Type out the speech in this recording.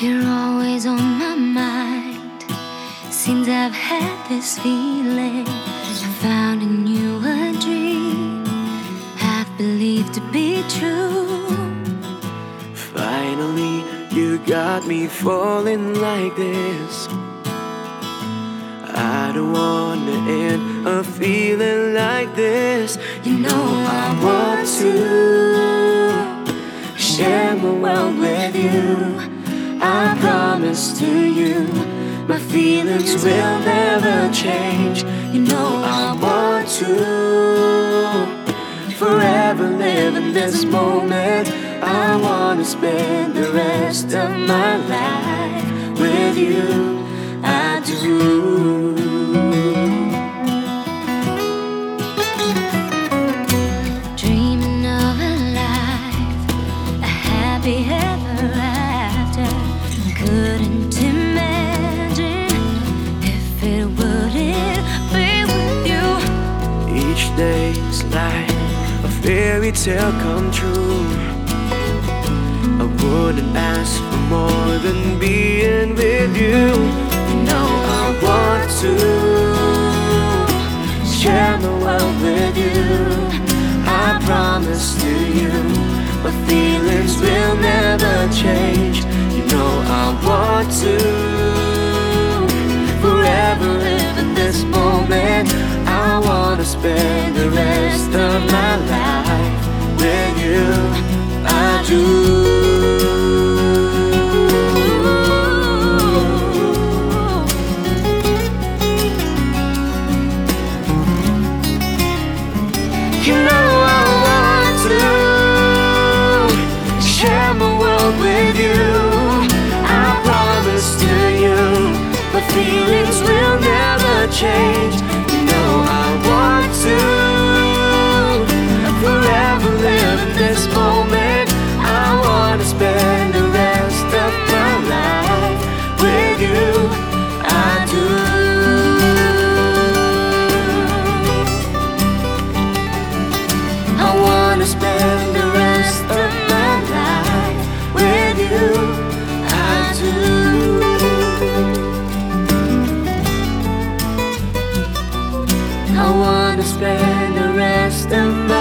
You're always on my mind. Since I've had this feeling, I found in you a dream I've believed to be true. Finally, you got me falling like this. I don't wanna end up feeling like this. You know I want to share my world with you. I promise to you, my feelings will never change. You know I want to forever live in this moment. I wanna spend the rest of my life with you. I do. Day's like a fairy tale come true. I wouldn't ask for more than being with you. You know I want to share my world with you. I promise to you, my feelings will never change. You know I want to forever live in this moment. Spend the rest of my life I wanna spend the rest of my life with you. I do. I wanna spend the rest of my